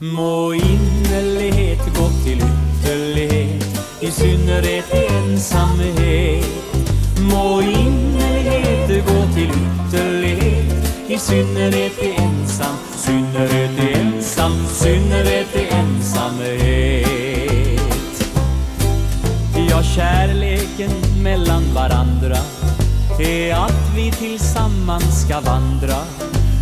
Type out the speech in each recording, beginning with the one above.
Må innerlighet gå till ytterlighet I synnerhet i ensamhet. Må innerlighet gå till ytterlighet I synnerhet i ensam Synnerhet i ensam Synnerhet i ensamhet. Ja, kärleken mellan varandra är att vi tillsammans ska vandra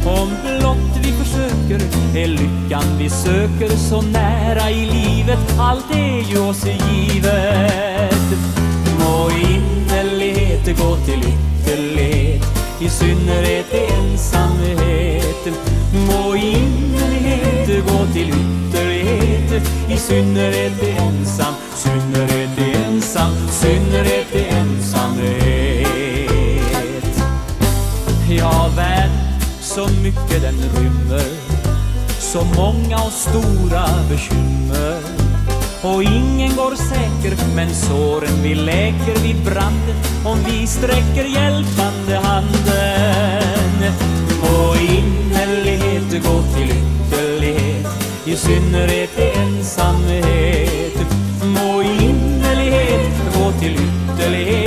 om blott vi försöker är lyckan vi söker så nära i livet. Allt är ju oss givet. Må innerlighet gå till ytterlighet I synnerhet ensamhet. Må innerlighet gå till ytterlighet I synnerhet ensam Synnerhet ensam Synnerhet ensamhet Ja, världen så mycket den rymmer. Så många och stora bekymmer. Och ingen går säker Men såren vi läker vid branden. Om vi sträcker hjälpande handen. Må innerlighet gå till ytterlighet. I synnerhet i ensamhet. Må innerlighet gå till ytterlighet.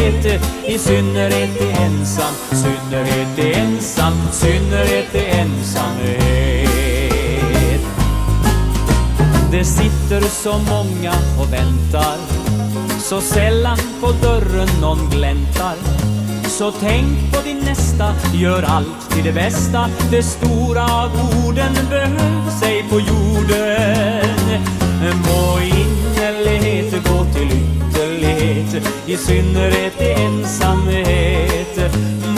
I synnerhet i ensam Synnerhet i ensam Synnerhet i ensamhet. Det sitter så många och väntar Så sällan på dörren någon gläntar. Så tänk på din nästa, gör allt till det bästa. Det stora av orden behövs ej på jorden. I synnerhet i ensamhet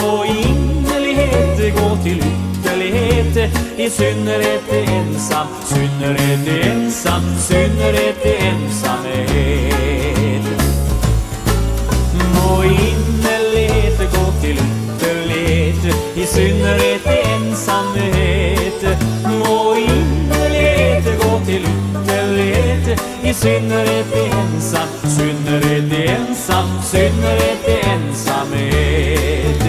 Må innerlighet gå till ytterlighet. I synnerhet i ensam Synnerhet i ensam Synnerhet i ensamhet. Må innerlighet gå till ytterlighet. I synnerhet i ensamhet. Må I synnerhet i ensam Synnerhet i ensam Synnerhet i ensamhet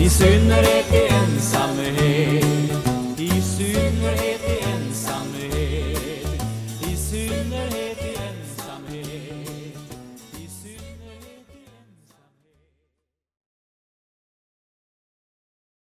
I synnerhet